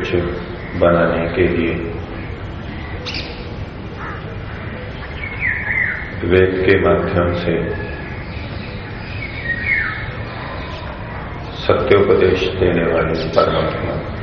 कुछ बनाने के लिए। वेद के माध्यम से सत्योपदेश देने वाले परमात्मा।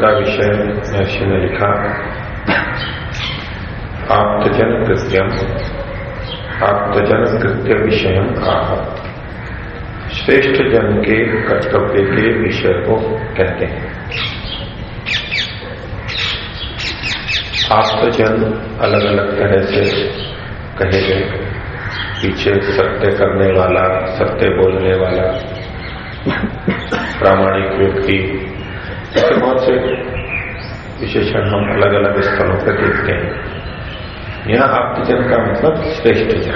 का विषय महर्षि ने लिखा। आप्तजन कृत्यम आप्तजन कृत्य विषय आह श्रेष्ठ जन के कर्तव्य के विषय को कहते हैं। आप्तजन अलग अलग तरह से कहे गए। पीछे सत्य करने वाला, सत्य बोलने वाला, प्रामाणिक व्यक्ति ऐसे बहुत से विशेषण हम अलग अलग स्थलों पर देखते हैं। यहाँ आप्तजन का मतलब श्रेष्ठ जन।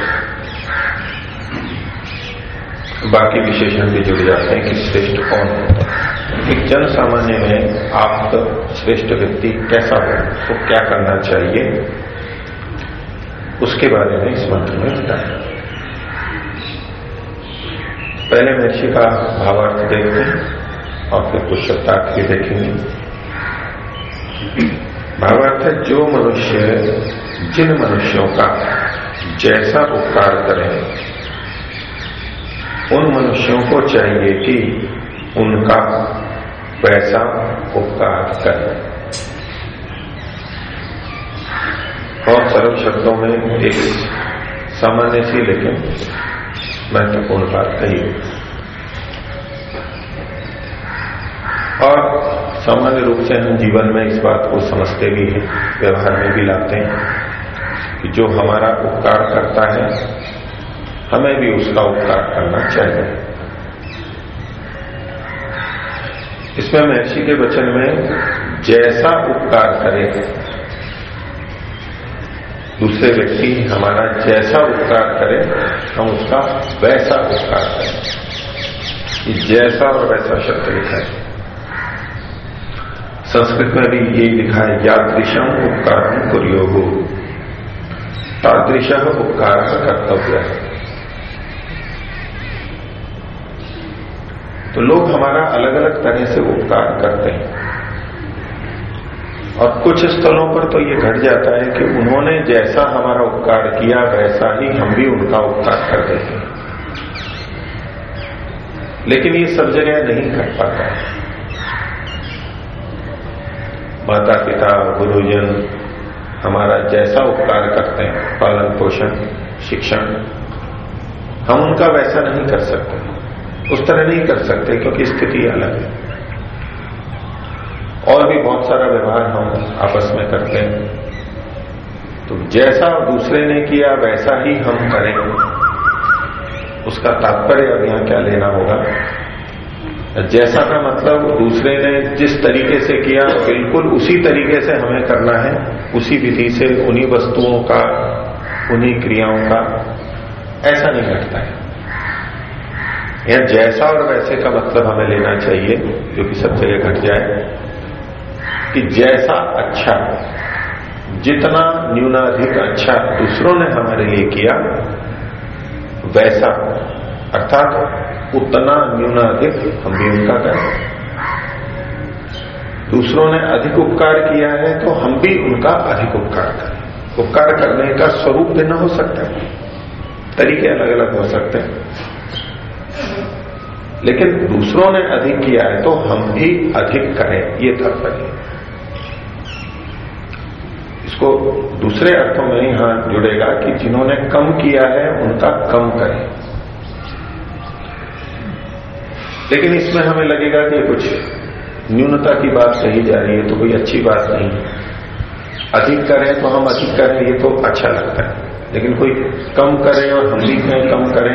बाकी विशेषण भी जुड़ जाते हैं कि श्रेष्ठ कौन होता है? एक जन सामान्य में आप श्रेष्ठ व्यक्ति कैसा हो? तो क्या करना चाहिए? उसके बारे में इस मंत्र में बताया पहले महर्षि का भावार्थ देखते हैं। और फिर कुछ शब्दार्थ भी देखेंगे। भावार्थ है जो मनुष्य जिन मनुष्यों का जैसा उपकार करें, उन मनुष्यों को चाहिए कि उनका वैसा उपकार करें। और सरल शब्दों में एक सामान्य सी लेकिन महत्वपूर्ण बात कही। और सामान्य रूप से हम जीवन में इस बात को समझते भी हैं, व्यवहार में भी लाते हैं, कि जो हमारा उपकार करता है, हमें भी उसका उपकार करना चाहिए। इसमें महर्षि के वचन में जैसा उपकार करे, दूसरे व्यक्ति हमारा जैसा उपकार करे, हम उसका वैसा उपकार करें। जैसा और वैसा शब्द लिखा है संस्कृत में भी ये लिखा है यादृशम उपकार कुरियो। हो तादृश उपकार कर्तव्य। है तो लोग हमारा अलग अलग तरह से उपकार करते हैं। और कुछ स्थलों पर तो ये घट जाता है कि उन्होंने जैसा हमारा उपकार किया, वैसा ही हम भी उनका उपकार कर देते हैं। लेकिन ये सब जगह नहीं घट पाता है। माता पिता, गुरुजन, हमारा जैसा उपकार करते हैं, पालन पोषण, शिक्षण। हम उनका वैसा नहीं कर सकते। उस तरह नहीं कर सकते क्योंकि स्थिति अलग है। और भी बहुत सारा व्यवहार हम आपस में करते हैं। तो जैसा दूसरे ने किया, वैसा ही हम करें उसका तात्पर्य अब यहाँ क्या लेना होगा? जैसा का मतलब दूसरे ने जिस तरीके से किया, बिल्कुल उसी तरीके से हमें करना है। उसी विधि से उन्हीं वस्तुओं का, उन्हीं क्रियाओं का ऐसा नहीं घटता है। या जैसा और वैसे का मतलब हमें लेना चाहिए, जो कि सब जगह घट जाए, कि जैसा अच्छा जितना न्यूनाधिक अच्छा दूसरों ने हमारे लिए किया, वैसा, अर्थात उतना न्यूनाधिक हम भी उनका करें दूसरों ने अधिक उपकार किया है तो हम भी उनका अधिक उपकार करें। उपकार करने का स्वरूप भिन्न हो सकता है। तरीके अलग अलग हो सकते हैं। लेकिन दूसरों ने अधिक किया है तो हम भी अधिक करें, ये तात्पर्य इसको दूसरे अर्थों में यहाँ जुड़ेगा कि जिन्होंने कम किया है, उनका कम करें। लेकिन इसमें हमें लगेगा कि कुछ न्यूनता की बात कही जा रही है तो कोई अच्छी बात नहीं। अधिक करें तो हम अधिक करें, ये तो अच्छा लगता है। लेकिन कोई कम करें और हम भी कहें कम करें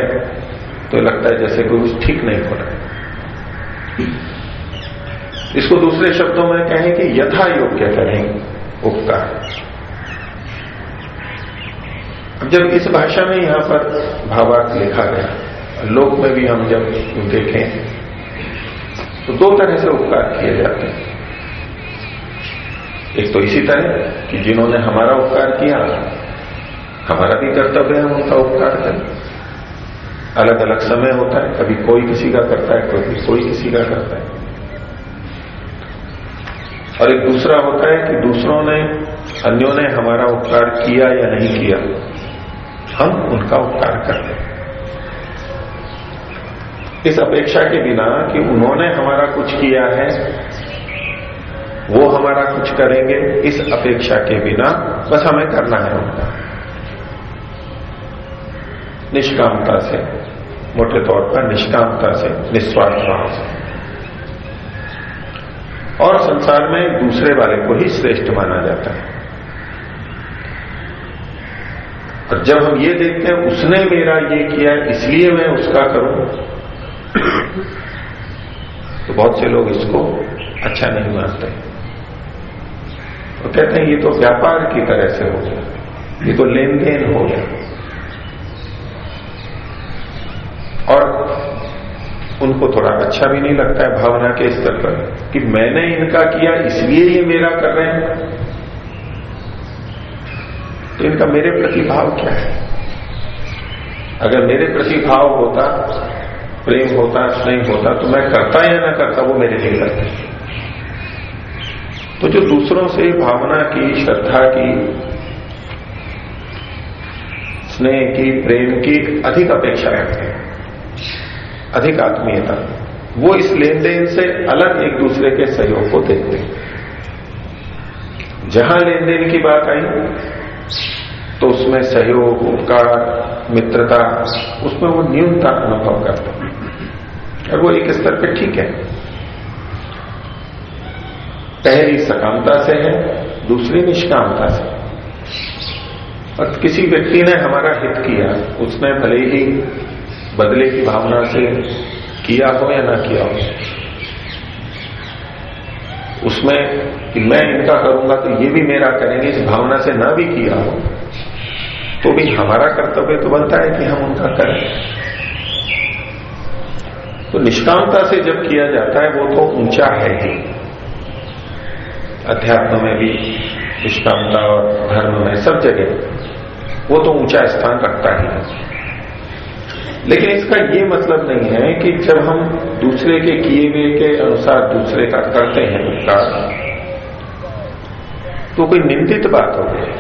तो लगता है जैसे कोई कुछ ठीक नहीं हो रहा इसको दूसरे शब्दों में कहें कि यथा योग्य करें उपकार अब जब इस भाषा में यहाँ पर भावार्थ लिखा गया, लोक में भी हम जब देखें तो दो तरह से उपकार किए जाते हैं। एक तो इसी तरह कि जिन्होंने हमारा उपकार किया, हमारा भी कर्तव्य है उनका उपकार करें। अलग अलग समय होता है, कभी कोई किसी का करता है, कभी कोई किसी का करता है। और एक दूसरा होता है कि दूसरों ने, अन्यों ने हमारा उपकार किया या नहीं किया, हम उनका उपकार करते लें इस अपेक्षा के बिना कि उन्होंने हमारा कुछ किया है, वो हमारा कुछ करेंगे इस अपेक्षा के बिना, बस हमें करना है उनका। निष्कामता से, मोटे तौर पर निष्कामता से, निस्वार्थ भाव से। और संसार में दूसरे वाले को ही श्रेष्ठ माना जाता है। और जब हम ये देखते हैं, उसने मेरा ये किया, इसलिए मैं उसका करूँ तो बहुत से लोग इसको अच्छा नहीं मानते। तो कहते हैं, ये तो व्यापार की तरह से हो गया। ये तो लेन देन हो गया। और उनको थोड़ा अच्छा भी नहीं लगता है भावना के स्तर पर कि मैंने इनका किया, इसलिए ये मेरा कर रहे हैं। तो इनका मेरे प्रति भाव क्या है? अगर मेरे प्रति भाव होता प्रेम होता स्नेह होता तो मैं करता या ना करता, वो मेरे लिए करते तो जो दूसरों से भावना की, श्रद्धा की, स्नेह की, प्रेम की अधिक अपेक्षा रखते हैं। अधिक आत्मीयता। वो इस लेन देन से अलग एक दूसरे के सहयोग को देखते हैं। जहाँ लेन देन की बात आई तो उसमें सहयोग, उपकार, मित्रता, उसमें वो न्यूनता अनुभव करते हैं। और वो एक स्तर पे ठीक है। पहली सकामता से है, दूसरी निष्कामता से। और किसी व्यक्ति ने हमारा हित किया, उसने भले ही बदले की भावना से किया हो या ना किया हो, उसमें कि मैं इनका करूँगा तो ये भी मेरा करेंगे, इस भावना से ना भी किया हो तो भी हमारा कर्तव्य तो बनता है कि हम उनका करें। तो निष्कामता से जब किया जाता है, वो तो ऊँचा है ही। अध्यात्म में भी निष्कामता और धर्म में सब जगह वो तो ऊँचा स्थान रखता ही है। लेकिन इसका ये मतलब नहीं है कि जब हम दूसरे के किए हुए के अनुसार दूसरे का करते हैं उसका तो कोई निंदित बात हो गई।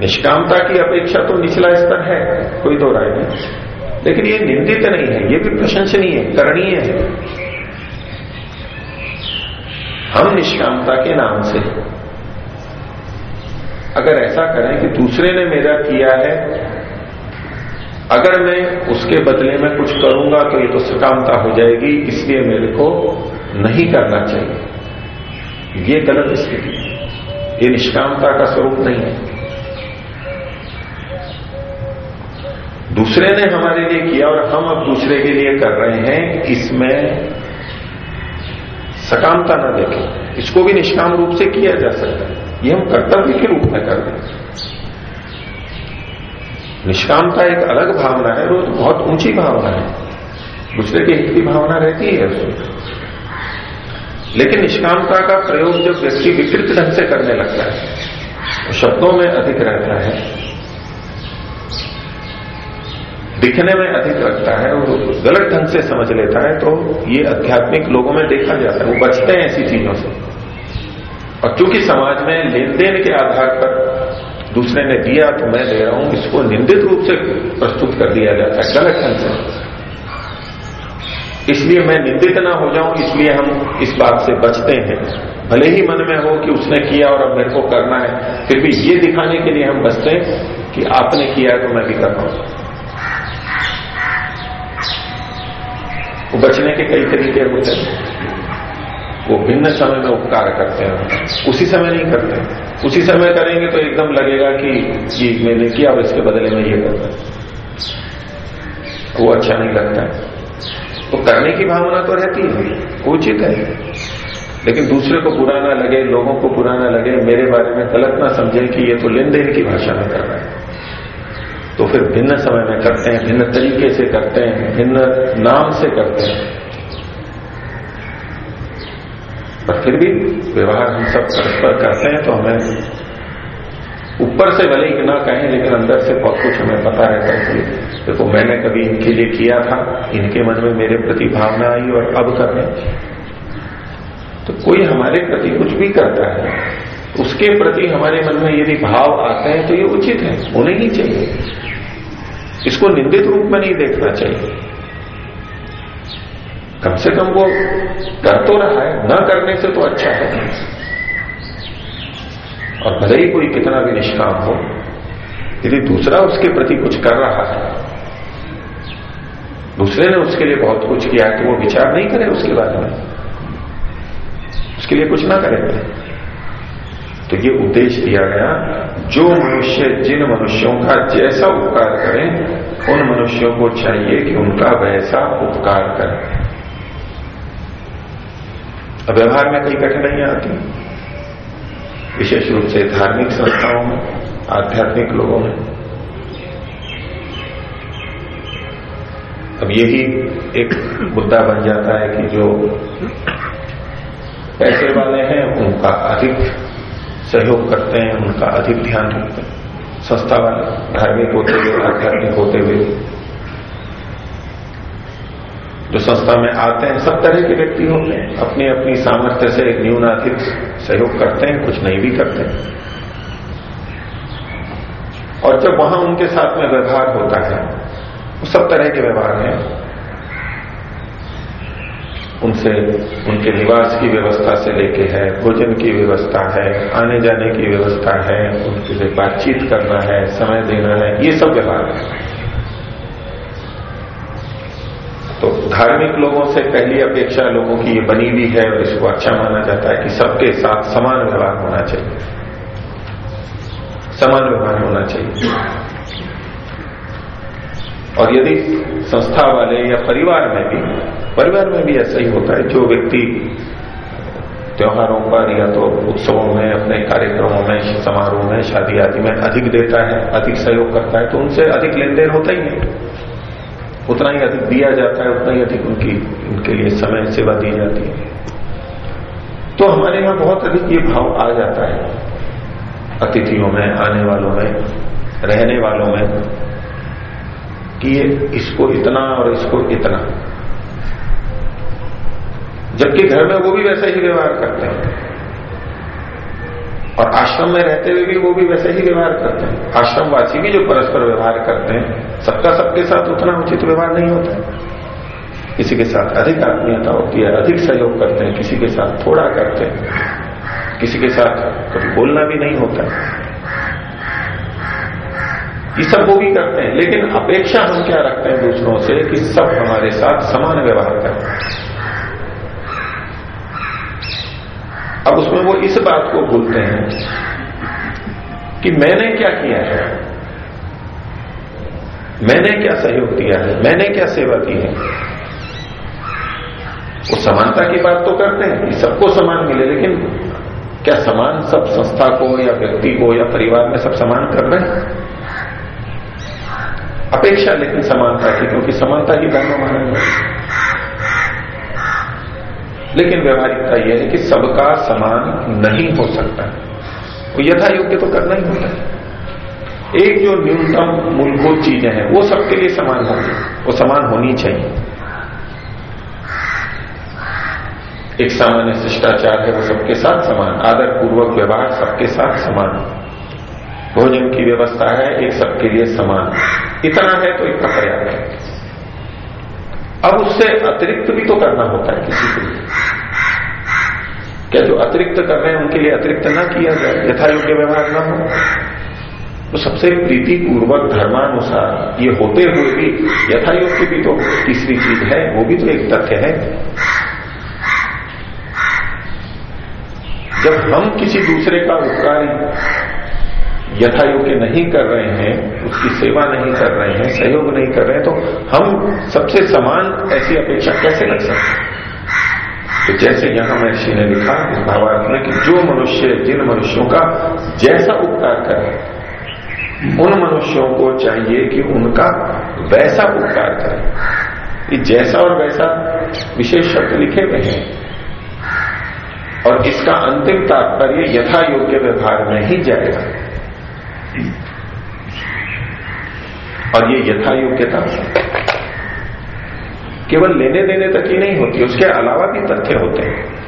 निष्कामता की अपेक्षा तो निचला स्तर है, कोई दो राय नहीं। लेकिन ये निंदित नहीं है, ये भी प्रशंसनीय है, करणीय है। हम निष्कामता के नाम से, अगर ऐसा करें कि दूसरे ने मेरा किया है, अगर मैं उसके बदले में कुछ करूँगा तो ये तो सकामता हो जाएगी, इसलिए मेरे को नहीं करना चाहिए। ये गलत स्थिति ये निष्कामता का स्वरूप नहीं है। दूसरे ने हमारे लिए किया और हम अब दूसरे के लिए कर रहे हैं इसमें सकामता न देखें। इसको भी निष्काम रूप से किया जा सकता है। ये हम कर्तव्य के रूप में कर रहे हैं। निष्कामता एक अलग भावना है वो तो बहुत ऊँची भावना है। दूसरे के हित की भावना रहती है उसमें। लेकिन निष्कामता का प्रयोग जब व्यक्ति विकृत ढंग से करने लगता है तो शब्दों में अधिक रहता है। दिखने में अधिक लगता है, वो गलत ढंग से समझ लेता है तो ये आध्यात्मिक लोगों में देखा जाता है, वो बचते हैं ऐसी चीज़ों से। और क्योंकि समाज में लेन देन के आधार पर दूसरे ने दिया तो मैं दे रहा हूँ, इसको निंदित रूप से प्रस्तुत कर दिया जाता है, गलत ढंग से। इसलिए मैं निंदित ना हो जाऊँ, इसलिए हम इस बात से बचते हैं। भले ही मन में हो कि उसने किया और अब मेरे को करना है, फिर भी ये दिखाने के लिए हम बचते हैं कि आपने किया है तो मैं भी कर रहा हूँ। वो बचने के कई तरीके होते हैं। वो भिन्न समय में उपकार करते हैं। उसी समय नहीं करते। उसी समय करेंगे तो एकदम लगेगा कि ये मैंने किया और इसके बदले में ये करना वो अच्छा नहीं लगता है। तो करने की भावना तो रहती है। उचित है। लेकिन दूसरे को बुरा ना लगे, लोगों को बुरा ना लगे, मेरे बारे में गलत ना समझे कि ये तो लेन देन की भाषा में कर रहा है। तो फिर भिन्न समय में करते हैं, भिन्न तरीके से करते हैं, भिन्न नाम से करते हैं। पर फिर भी व्यवहार हम सब परस्पर करते हैं तो हमें ऊपर से भले ही ना कहें, लेकिन अंदर से बहुत कुछ हमें पता रहता है कि देखो, मैंने कभी इनके लिए किया था, इनके मन में मेरे प्रति भावना आई और अब कर रहे तो कोई हमारे प्रति कुछ भी करता है, उसके प्रति हमारे मन में यदि भाव आते हैं तो ये उचित है होने ही चाहिए। इसको निंदित रूप में नहीं देखना चाहिए। कम से कम वो कर तो रहा है, न करने से तो अच्छा है। और भले ही कोई कितना भी निष्काम हो, यदि दूसरा उसके प्रति कुछ कर रहा है, दूसरे ने उसके लिए बहुत कुछ किया तो वो विचार नहीं करे उसके बारे में। उसके लिए कुछ ना करेंगे तो ये उद्देश्य दिया गया जो मनुष्य, जिन मनुष्यों का जैसा उपकार करें, उन मनुष्यों को चाहिए कि उनका वैसा उपकार करें। व्यवहार में कई कठिनाइयाँ आती। विशेष रूप से धार्मिक संस्थाओं में, आध्यात्मिक लोगों में। अब यही एक मुद्दा बन जाता है कि जो पैसे वाले हैं, उनका अधिक सहयोग करते हैं, उनका अधिक ध्यान रखते हैं। संस्था वाले, धार्मिक होते हुए, आध्यात्मिक होते हुए। जो संस्था में आते हैं, सब तरह के व्यक्ति होंगे अपनी अपनी सामर्थ्य से एक न्यूनाधिक सहयोग करते हैं, कुछ नहीं भी करते हैं। और जब वहाँ उनके साथ में व्यवहार होता है, वो सब तरह के व्यवहार हैं। उनसे, उनके निवास की व्यवस्था से लेके है, भोजन की व्यवस्था है, आने जाने की व्यवस्था है, उनके लिए बातचीत करना है, समय देना है, ये सब व्यवहार है। तो धार्मिक लोगों से पहली अपेक्षा लोगों की ये बनी हुई है और इसको अच्छा माना जाता है कि सबके साथ समान व्यवहार होना चाहिए। समान व्यवहार होना चाहिए। और यदि संस्था वाले या परिवार में भी परिवार में भी ऐसा ही होता है। जो व्यक्ति त्योहारों पर या तो उत्सवों में, अपने कार्यक्रमों में, समारोह में, शादी आदि में अधिक देता है, अधिक सहयोग करता है तो उनसे अधिक लेन देन होता ही है। उतना ही अधिक दिया जाता है, उतना ही अधिक उनकी, उनके लिए समय सेवा दी जाती है। तो हमारे यहाँ बहुत अधिक ये भाव आ जाता है। अतिथियों में, आने वालों में, रहने वालों में, कि ये इसको इतना और इसको इतना। जबकि घर में वो भी वैसा ही व्यवहार करते हैं। और आश्रम में रहते हुए भी वो भी वैसे ही व्यवहार करते हैं। आश्रमवासी भी जो परस्पर व्यवहार करते हैं, सबका सबके साथ उतना उचित व्यवहार नहीं होता। किसी के साथ अधिक आत्मीयता होती है, अधिक सहयोग करते हैं, किसी के साथ थोड़ा करते हैं। किसी के साथ कभी बोलना भी नहीं होता। है ये सब वो भी करते हैं। लेकिन अपेक्षा हम क्या रखते हैं दूसरों से कि सब हमारे साथ समान व्यवहार करें। अब उसमें वो इस बात को भूलते हैं कि मैंने क्या किया है? मैंने क्या सहयोग दिया है? मैंने क्या सेवा की है? वो समानता की बात तो करते हैं कि सबको समान मिले, लेकिन क्या समान सब संस्था को या व्यक्ति को या परिवार में सब समान कर रहे हैं? अपेक्षा लेकिन समानता की, क्योंकि समानता ही धर्म माना लेकिन व्यवहारिकता यह है कि सबका समान नहीं हो सकता वो यथा योग्य तो करना ही होता है। एक जो न्यूनतम मूलभूत चीज़ें हैं, वो सबके लिए समान होंगी। वो समान होनी चाहिए। एक सामान्य शिष्टाचार है, वो सबके साथ समान। आदर पूर्वक व्यवहार सबके साथ समान। भोजन की व्यवस्था है, एक सबके लिए समान। इतना है तो इतना पर्याप्त है। अब उससे अतिरिक्त भी तो करना होता है किसी के लिए। क्या जो अतिरिक्त कर रहे हैं, उनके लिए अतिरिक्त ना किया जाए यथा योग्य व्यवहार ना हो? तो सबसे प्रीतिपूर्वक धर्मानुसार ये होते हुए भी यथा योग्य भी तो तीसरी चीज़ है, वो भी तो एक तथ्य है। जब हम किसी दूसरे का उपकारी यथा योग्य नहीं कर रहे हैं, उसकी सेवा नहीं कर रहे हैं, सहयोग नहीं कर रहे हैं तो हम सबसे समान ऐसी अपेक्षा कैसे रख सकते हैं? तो जैसे यहाँ महर्षि ने लिखा, इस भावार्थ में कि जो मनुष्य, जिन मनुष्यों का जैसा उपकार करे, उन मनुष्यों को चाहिए कि उनका वैसा उपकार करे। ये जैसा और वैसा विशेष शब्द लिखे हुए हैं। और इसका अंतिम तात्पर्य यथा योग्य व्यवहार में ही जाएगा। और ये यथा योग्यता केवल लेने देने तक ही नहीं होती, उसके अलावा भी तथ्य होते हैं।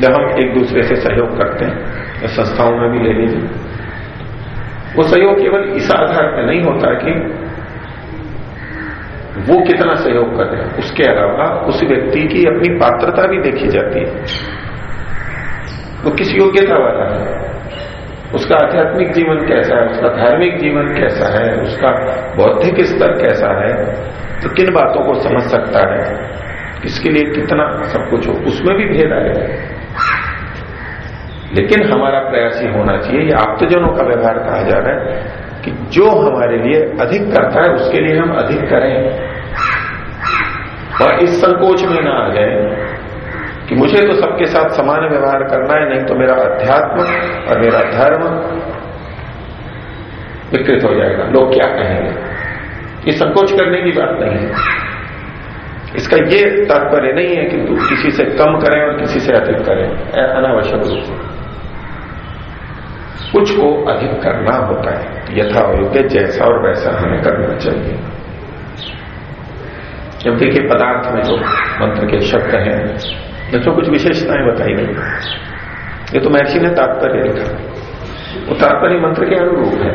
जब हम एक दूसरे से सहयोग करते हैं संस्थाओं में भी ले लीजिए वो सहयोग केवल इस आधार पर नहीं होता कि वो कितना सहयोग कर रहे हैं। उसके अलावा उस व्यक्ति की अपनी पात्रता भी देखी जाती है। वो किस योग्यता वाला है? उसका आध्यात्मिक जीवन कैसा है? उसका धार्मिक जीवन कैसा है? उसका बौद्धिक स्तर कैसा है? तो किन बातों को समझ सकता है? किसके लिए कितना सब कुछ हो? उसमें भी भेद आएगा लेकिन हमारा प्रयास ही होना चाहिए, ये आप्तजनों का व्यवहार कहा जा रहा है कि जो हमारे लिए अधिक करता है, उसके लिए हम अधिक करें। और इस संकोच में ना आ जाए कि मुझे तो सबके साथ समान व्यवहार करना है, नहीं तो मेरा अध्यात्म और मेरा धर्म विकृत हो जाएगा। लोग क्या कहेंगे? ये संकोच करने की बात नहीं है। इसका ये तात्पर्य नहीं है कि किसी से कम करें और किसी से अधिक करें। अनावश्यक रूप से। कुछ को अधिक करना होता है। यथा योग्य जैसा और वैसा हमें करना चाहिए। जब देखिए पदार्थ में जो मंत्र के शब्द हैं तो कुछ विशेषताएँ बताई गई ये तो महर्षि ने तात्पर्य लिखा। वो तात्पर्य मंत्र के अनुरूप है।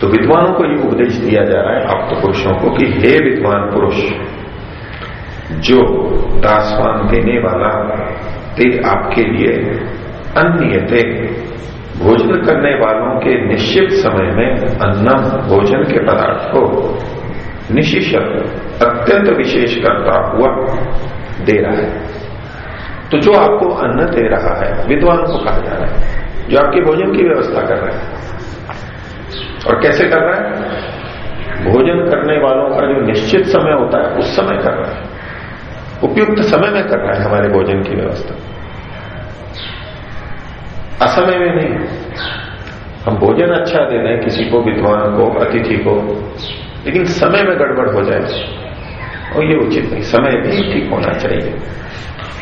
तो विद्वानों को ये उपदेश दिया जा रहा है आप तो पुरुषों को कि हे विद्वान पुरुष, जो दासवान देने वाला ते आपके लिए अन्य थे भोजन करने वालों के निश्चित समय में अन्नम भोजन के पदार्थ को निशिशत अत्यंत विशेष करता हुआ, दे रहा है। तो जो आपको अन्न दे रहा है, विद्वान को कहा जा रहा है, जो आपके भोजन की व्यवस्था कर रहा है। और कैसे कर रहा है? भोजन करने वालों का जो निश्चित समय होता है, उस समय कर रहा है। उपयुक्त समय में कर रहा है हमारे भोजन की व्यवस्था। असमय में नहीं। हम भोजन अच्छा दे रहे हैं किसी को, विद्वान को, अतिथि को। लेकिन समय में गड़बड़ हो जाए और ये उचित नहीं, समय भी ठीक होना चाहिए।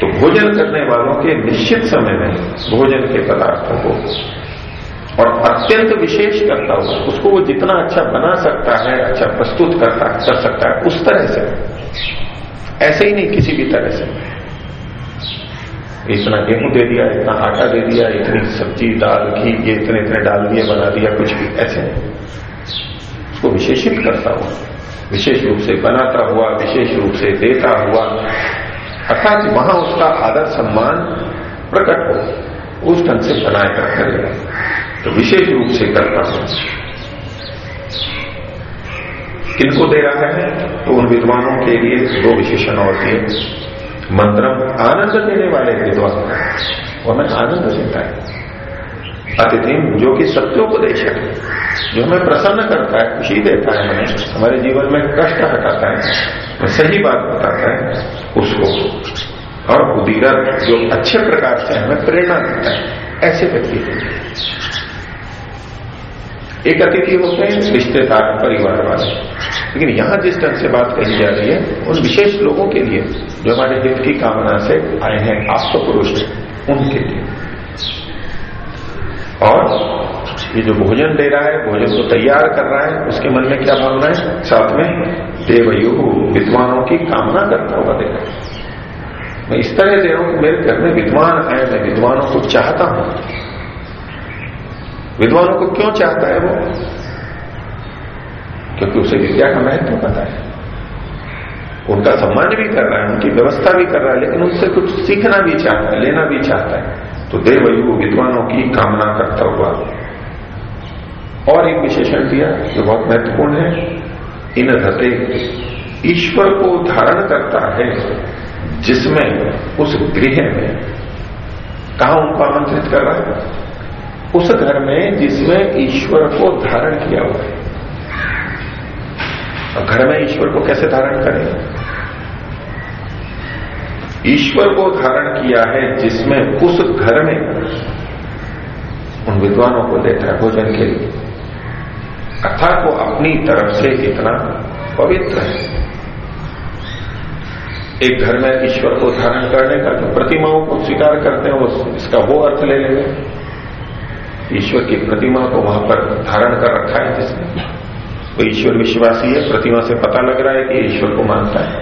तो भोजन करने वालों के निश्चित समय में भोजन के पदार्थों को और अत्यंत विशेष करता हुआ, उसको वो जितना अच्छा बना सकता है अच्छा प्रस्तुत करता, कर सकता है, उस तरह से। ऐसे ही नहीं किसी भी तरह से। इतना गेहूँ दे दिया, इतना आटा दे दिया, इतनी सब्ज़ी, दाल, घी, ये इतने इतने डाल दिया बना दिया, कुछ भी, ऐसे नहीं। उसको विशेषित करता हुआ, विशेष रूप से बनाता हुआ, विशेष रूप से देता हुआ, अर्थात वहाँ उसका आदर सम्मान प्रकट हो, उस ढंग से बनाए कर करेगा तो विशेष रूप से करता हूँ। किनको दे रहा है? तो उन विद्वानों के लिए दो विशेषण और दिए मंत्रम आनंद देने वाले विद्वान। और मैं आनंद देता है। अतिथि जो कि सत्योपदेश है जो हमें प्रसन्न करता है, खुशी देता है हमें हमारे जीवन में कष्ट हटाता है, सही बात बताता है, उसको और उदीरत जो अच्छे प्रकार से हमें प्रेरणा देता है, ऐसे व्यक्ति एक अतिथि होते हैं, रिश्तेदार, परिवार वाले। लेकिन यहाँ जिस ढंग से बात कही जा रही है, उन विशेष लोगों के लिए जो हमारे हित की कामना से आए हैं, आप तो पुरुष उनके लिए। और ये जो भोजन दे रहा है, भोजन को तैयार कर रहा है, उसके मन में क्या भावना है? साथ में देवयु विद्वानों की कामना करता हुआ दे रहा है। मैं इस तरह दे रहा हूँ मेरे घर में विद्वान आए मैं विद्वानों को चाहता हूँ। विद्वानों को क्यों चाहता है वो? क्योंकि उसे विद्या का महत्व पता है। उनका सम्मान भी कर रहा है, उनकी व्यवस्था भी कर रहा है, लेकिन उनसे कुछ सीखना भी चाहता है, लेना भी चाहता है। तो देवयु विद्वानों की कामना करता हुआ और एक विशेषण दिया जो बहुत महत्वपूर्ण है, इन रते ईश्वर को धारण करता है, जिसमें उस गृह में कहा उनको आमंत्रित कर रहा है? उस घर में जिसमें ईश्वर को धारण किया हुआ है। घर में ईश्वर को कैसे धारण करें? ईश्वर को धारण किया है, जिसमें उस घर में उन विद्वानों को लेता है, भोजन के लिए। अर्थात को अपनी तरफ़ से इतना पवित्र है। एक घर में ईश्वर को धारण करने का जो प्रतिमाओं को स्वीकार करते हैं, वो इसका वो अर्थ ले लेंगे। ईश्वर की प्रतिमा को वहाँ पर धारण कर रखा है जिसने। वो ईश्वर विश्वासी है, प्रतिमा से पता लग रहा है कि ईश्वर को मानता है।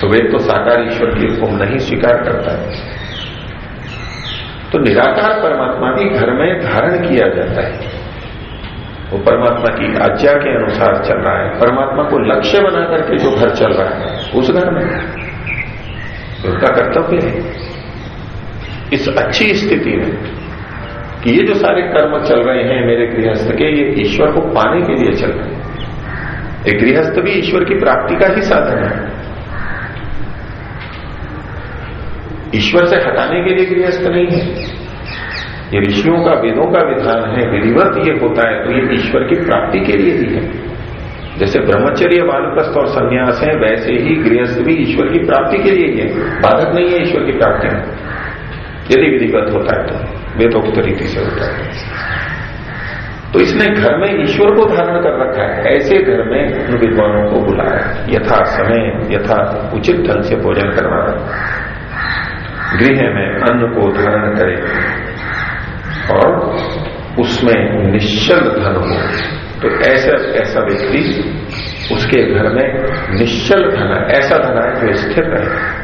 तो वे तो साकार ईश्वर की हुक्म नहीं स्वीकार करता है। तो निराकार परमात्मा भी घर में धारण किया जाता है। वो परमात्मा की आज्ञा के अनुसार चल रहा है। परमात्मा को लक्ष्य बना करके जो घर चल रहा है, उस घर में। उनका कर्तव्य है। इस अच्छी स्थिति में कि ये जो सारे कर्म चल रहे हैं मेरे गृहस्थ के, ये ईश्वर को पाने के लिए चल रहे हैं। एक गृहस्थ भी ईश्वर की प्राप्ति का ही साधन है। ईश्वर से हटाने के लिए गृहस्थ नहीं है। ये ऋषियों का, वेदों का विधान है, विधिवत ये होता है तो ये ईश्वर की प्राप्ति के लिए ही है। जैसे ब्रह्मचर्य, वानप्रस्थ और संन्यास है, वैसे ही गृहस्थ भी ईश्वर की प्राप्ति के लिए ही है। बाधक नहीं है ईश्वर की प्राप्ति। में यदि विधिवत होता है तो वेदोक्त रीति से होता है। तो इसने घर में ईश्वर को धारण कर रखा है। ऐसे घर में उन विद्वानों को बुलाया। यथा समय, यथा उचित ढंग से भोजन करवाना। गृह में अन्न को धारण करे। और उसमें निश्चल धन हो। तो ऐसा ऐसा व्यक्ति उसके घर में निश्चल धन, ऐसा धन है जो स्थिर रहे।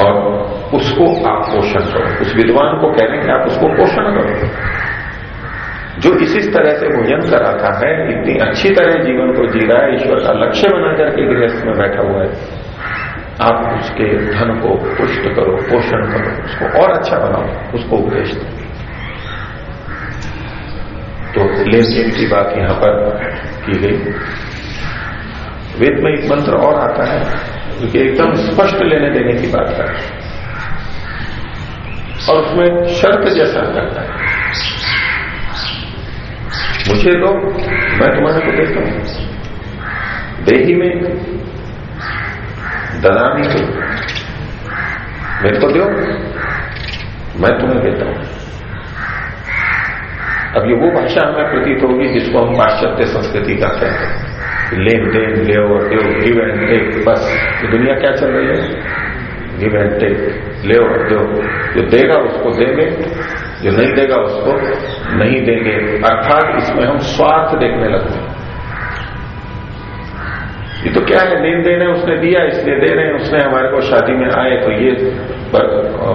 और उसको आप पोषण करो। उस विद्वान को कह रहे हैं आप उसको पोषण करो। जो इसी तरह से भोजन कराता है इतनी अच्छी तरह जीवन को जी रहा है, ईश्वर का लक्ष्य बना करके गृहस्थ में बैठा हुआ है। आप उसके धन को पुष्ट करो, पोषण करो, उसको और अच्छा बनाओ, उसको उपदेश दो। तो लेन की बात यहाँ पर की गई। वेद में एक मंत्र और आता है क्योंकि एकदम स्पष्ट लेने देने की बात कर और उसमें शर्त जैसा करता है। मुझे दो, मैं तुम्हारे को देता हूँ। देही में ददामी को मेरे को दो मैं तुम्हें देता हूँ। अब ये वो भाषा हमें प्रतीत होगी जिसको हम पाश्चात्य संस्कृति का कहते हैं। लेन देन, ले और दो गिव एंड टेक बस। ये दुनिया क्या चल रही है? गिव एंड टेक ले और दो जो देगा उसको देंगे, जो नहीं देगा उसको नहीं देंगे। अर्थात इसमें हम स्वार्थ देखने लगते हैं। ये तो क्या? है लेन देन है, उसने दिया, इसलिए दे रहे हैं, उसने हमारे को शादी में आए तो ये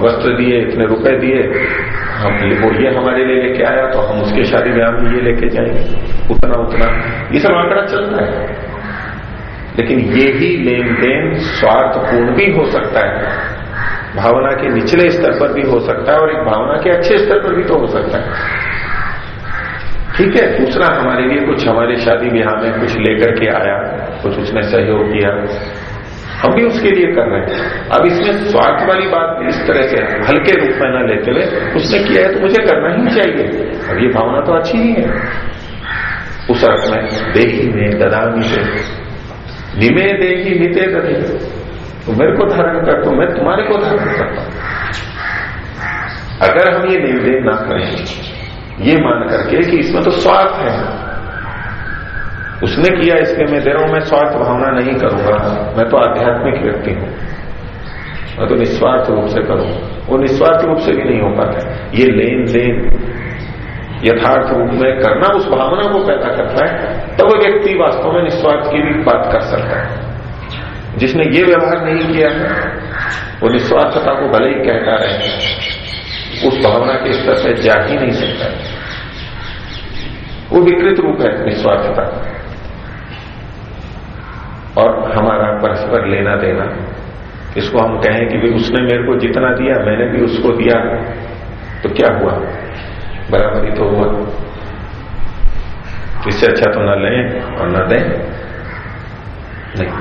वस्त्र दिए, इतने रुपए दिए। हम वो ये हमारे लिए लेके आया तो हम उसके शादी में हम ये लेके जाएँगे। उतना उतना। ये सब आंकड़ा चलता है। लेकिन ये ही लेन देन स्वार्थपूर्ण भी हो सकता है। भावना के निचले स्तर पर भी हो सकता है, और एक भावना के अच्छे स्तर पर भी तो हो सकता है। ठीक है, दूसरा हमारे लिए कुछ, हमारे शादी ब्याह में कुछ लेकर के आया, कुछ उसने सहयोग किया। हम भी उसके लिए कर रहे हैं। अब इसमें स्वार्थ वाली बात इस तरह से हल्के रूप में न लेते हुए उसने किया है तो मुझे करना ही चाहिए। अब ये भावना तो अच्छी ही है। उस अर्थ में, देही में ददामी से निमे देही निते दधे तो मेरे को धारण कर तो मैं तुम्हारे को धारण करता अगर हम ये निर्देश ना करें ये मान करके कि इसमें तो स्वार्थ है। उसने किया इसलिए मैं दे रहा हूँ, मैं स्वार्थ भावना नहीं करूँगा। मैं तो आध्यात्मिक व्यक्ति हूँ। मैं तो निस्वार्थ रूप से करूँ। वो निस्वार्थ रूप से भी नहीं हो पाता ये लेन देन यथार्थ रूप में करना, उस भावना को पैदा करता है, तब तो व्यक्ति वास्तव में निस्वार्थ की भी बात कर सकता है। जिसने ये व्यवहार नहीं किया है, वो निस्वार्थता को भले ही कहता रहे। उस भावना के स्तर से जा ही नहीं सकता। वो विकृत रूप है निस्वार्थता और हमारा परस्पर लेना देना, इसको हम कहें कि भाई उसने मेरे को जितना दिया, मैंने भी उसको दिया तो क्या हुआ? बराबरी तो हुआ। इससे अच्छा तो न लें और न दें? नहीं।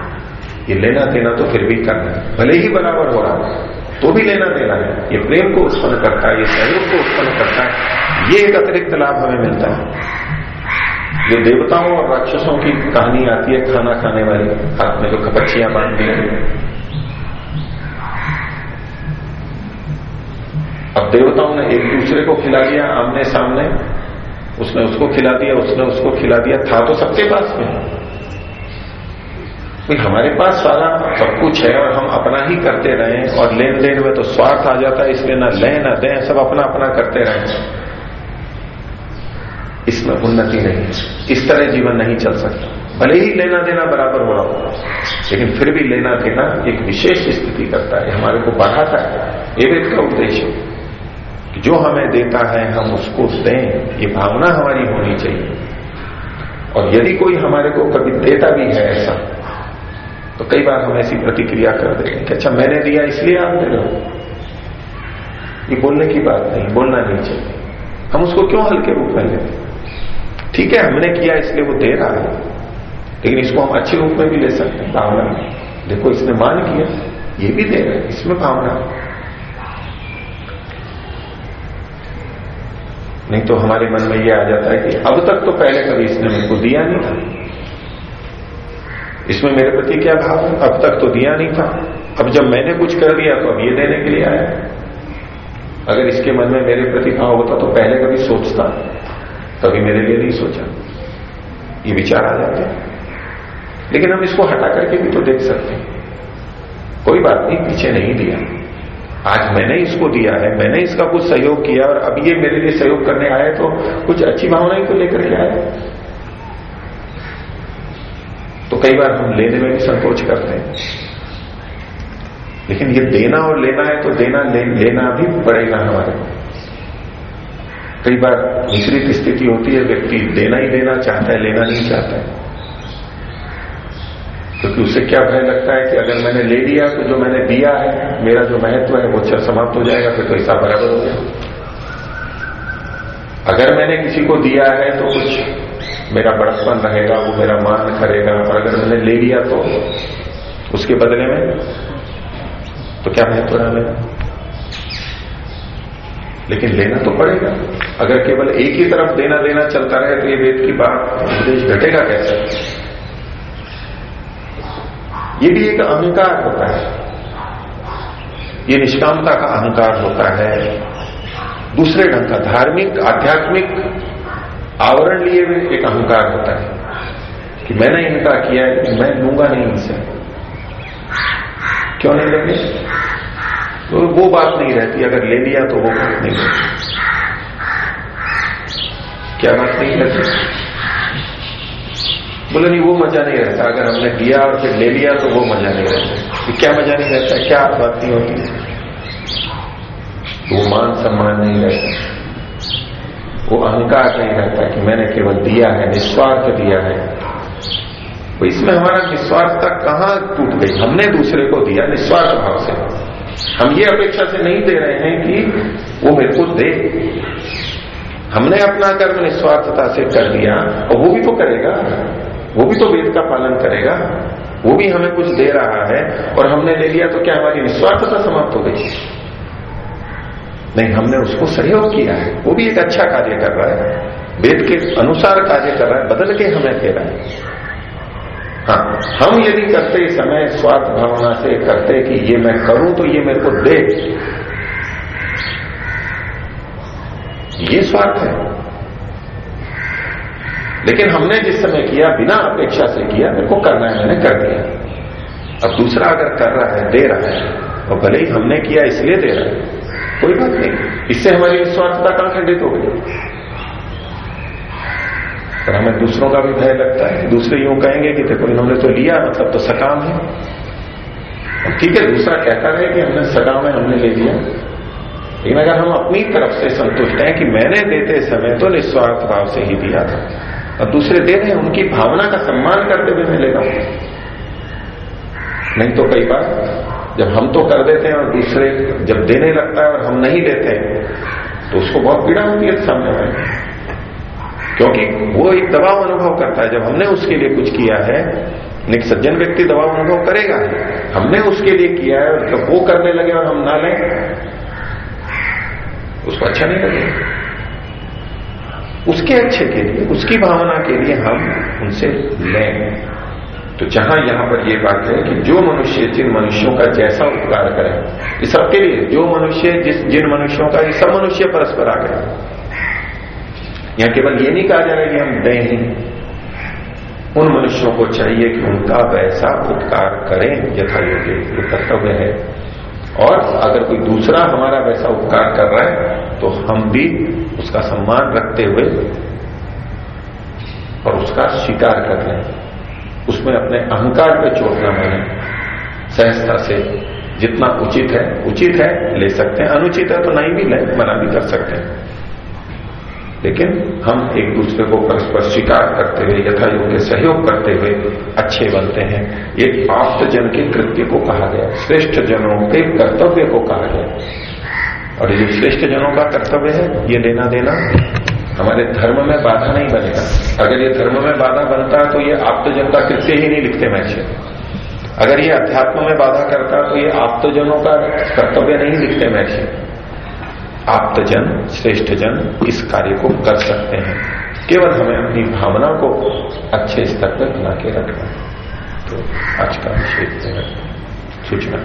ये लेना देना तो फिर भी करना भले ही बराबर हो रहा तो भी लेना देना है। ये प्रेम को उत्पन्न करता है, ये सहयोग को उत्पन्न करता है, ये एक अतिरिक्त लाभ हमें मिलता है। जो देवताओं और राक्षसों की कहानी आती है, खाना खाने वाली, हाथ में जो कपच्चियाँ बांधती हैं। अब देवताओं ने एक दूसरे को खिला दिया आमने सामने, उसने उसको खिला दिया, उसने उसको खिला दिया, था तो सबके पास में। कोई हमारे पास सारा सब कुछ है और हम अपना ही करते रहे और लेन देन में तो स्वार्थ आ जाता है, इसलिए ना लें, ना दें, सब अपना अपना करते रहे इसमें उन्नति नहीं इस तरह जीवन नहीं चल सकता। भले ही लेना देना बराबर हो रहा हो, लेकिन फिर भी लेना देना एक विशेष स्थिति करता है, हमारे को बढ़ाता है। ये वेद का उद्देश्य जो हमें देता है, हम उसको दें। ये भावना हमारी होनी चाहिए। और यदि कोई हमारे को कभी देता भी है ऐसा तो कई बार हम ऐसी प्रतिक्रिया कर देंगे कि अच्छा मैंने दिया, इसलिए आप दे रहे हो। ये बोलने की बात नहीं, बोलना नहीं चाहिए। हम उसको क्यों हल्के रूप में लेते ठीक है, हमने किया, इसलिए वो दे रहा है। लेकिन इसको हम अच्छे रूप में भी ले सकते हैं, भावना में। देखो, इसने मान किया, ये भी दे रहे हैं, इसमें भावना नहीं तो हमारे मन में यह आ जाता है कि अब तक तो पहले कभी इसने मेरे को दिया नहीं था। इसमें मेरे प्रति क्या भाव है? अब तक तो दिया नहीं था। अब जब मैंने कुछ कर दिया तो अब ये देने के लिए आया। अगर इसके मन में मेरे प्रति भाव होता तो पहले कभी सोचता। कभी मेरे लिए नहीं सोचा। ये विचार आ जाते हैं। लेकिन हम इसको हटा करके भी तो देख सकते हैं। कोई बात नहीं, पीछे नहीं दिया। आज मैंने इसको दिया है, मैंने इसका कुछ सहयोग किया, और अब ये मेरे लिए सहयोग करने आए तो कुछ अच्छी भावनाएँ को लेकर के आए। तो कई बार हम लेने में भी संकोच करते हैं। लेकिन ये देना और लेना है तो देना ले, लेना भी पड़ेगा हमारे। कई बार विपरीत स्थिति होती है व्यक्ति देना ही देना चाहता है लेना नहीं चाहता है। क्योंकि तो उससे क्या भय लगता है कि अगर मैंने ले लिया तो जो मैंने दिया है मेरा जो महत्व है वो समाप्त हो जाएगा फिर तो हिसाब बराबर हो गया। अगर मैंने किसी को दिया है तो कुछ मेरा बड़प्पन रहेगा, वो मेरा मान करेगा और अगर मैंने ले लिया तो उसके बदले में तो क्या महत्व रहा मेरा लेकिन लेना तो पड़ेगा। अगर केवल एक ही तरफ़ देना देना चलता रहे तो ये वेद की बात उपदेश घटेगा कैसे? ये भी एक अहंकार होता है। ये निष्कामता का अहंकार होता है। दूसरे ढंग का धार्मिक, आध्यात्मिक आवरण लिए हुए एक अहंकार होता है कि मैंने इनका किया है कि मैं लूँगा नहीं इनसे। क्यों नहीं लेंगे तो वो बात नहीं रहती, अगर ले लिया तो वो बात नहीं रहती। क्या बात नहीं रहती? बोले, नहीं, वो मज़ा नहीं रहता। अगर हमने दिया और फिर ले लिया तो वो मज़ा नहीं रहता। कि क्या मज़ा नहीं रहता? क्या बात नहीं होती? वो मान सम्मान नहीं रहता। वो अहंकार नहीं रहता कि मैंने केवल दिया है, निस्वार्थ दिया है। तो इसमें हमारा निस्वार्थता कहाँ टूट गई? हमने दूसरे को दिया निस्वार्थ भाव से। हम ये अपेक्षा से नहीं दे रहे हैं कि वो मेरे को दे। हमने अपना कर्म निस्वार्थता से कर दिया, और वो भी तो करेगा। वो भी तो वेद का पालन करेगा। वो भी हमें कुछ दे रहा है, और हमने ले लिया तो क्या हमारी निस्वार्थता समाप्त हो गई? नहीं, हमने उसको सहयोग किया है। वो भी एक अच्छा कार्य कर रहा है। वेद के अनुसार कार्य कर रहा है, बदल के हमें दे रहा है। हाँ हम यदि करते समय स्वार्थ भावना से करते कि ये मैं करूँ तो ये मेरे को दे। ये स्वार्थ है। लेकिन हमने जिस समय किया, बिना अपेक्षा से किया, मेरे को करना है, मैंने कर दिया। अब दूसरा अगर कर रहा है, दे रहा है, और भले ही हमने किया, इसलिए दे रहा है। कोई बात नहीं। इससे हमारी निस्वार्थता कहाँ खंडित हो गई? पर हमें दूसरों का भी भय लगता है। दूसरे यूँ कहेंगे कि देखो, इन्होंने तो लिया मतलब तो सकाम है। ठीक है, दूसरा कहता रहे कि हमने सकाम है, हमने ले लिया। लेकिन अगर हम अपनी तरफ़ से संतुष्ट हैं कि मैंने देते समय तो निस्वार्थ भाव से ही दिया था, और दूसरे दे रहे उनकी भावना का सम्मान करते हुए मैं ले रहा हूँ नहीं तो कई बार जब हम तो कर देते हैं और दूसरे जब देने लगता है और हम नहीं देते तो उसको बहुत पीड़ा होती है सामने वाले क्योंकि वो एक दबाव अनुभव करता है। जब हमने उसके लिए कुछ किया है एक सज्जन व्यक्ति दबाव अनुभव करेगा। हमने उसके लिए किया है जब वो करने लगे और हम ना लें, उसको अच्छा नहीं लगेगा। उसके अच्छे के लिए, उसकी भावना के लिए हम उनसे लें। तो जहाँ यहाँ पर ये बात है कि जो मनुष्य जिन मनुष्यों का जैसा उपकार करे, ये सबके लिए, जो मनुष्य जिस, जिन मनुष्यों का, ये सब मनुष्य परस्पर आ गए। यहाँ केवल ये नहीं कहा जा रहा कि हम दें ही। उन मनुष्यों को चाहिए कि उनका वैसा उपकार करें, यथा योग्य जो कर्तव्य है। और अगर कोई दूसरा हमारा वैसा उपकार कर रहा है तो हम भी उसका सम्मान रखते हुए और उसका स्वीकार कर लें उसमें अपने अहंकार पे चोट न माने सहजता से जितना उचित है उचित है, ले सकते हैं। अनुचित है तो नहीं भी ले, मना भी कर सकते हैं। लेकिन हम एक दूसरे को परस्पर स्वीकार करते हुए यथा योग्य सहयोग करते हुए अच्छे बनते हैं। ये आप्त जन के कृत्य को कहा गया, श्रेष्ठ जनों के कर्तव्य को कहा गया। और ये श्रेष्ठ जनों का कर्तव्य है, ये लेना देना हमारे धर्म में बाधा नहीं बनेगा। अगर ये धर्म में बाधा बनता तो ये आप्तजन का कृत्य ही नहीं लिखते मैचे अगर ये अध्यात्म में बाधा करता तो ये आप्तजनों का कर्तव्य नहीं लिखते मैचे आप्तजन श्रेष्ठ जन इस कार्य को कर सकते हैं। केवल हमें अपनी भावना को अच्छे स्तर पर बना के रखना है। तो आज का विषय सूचना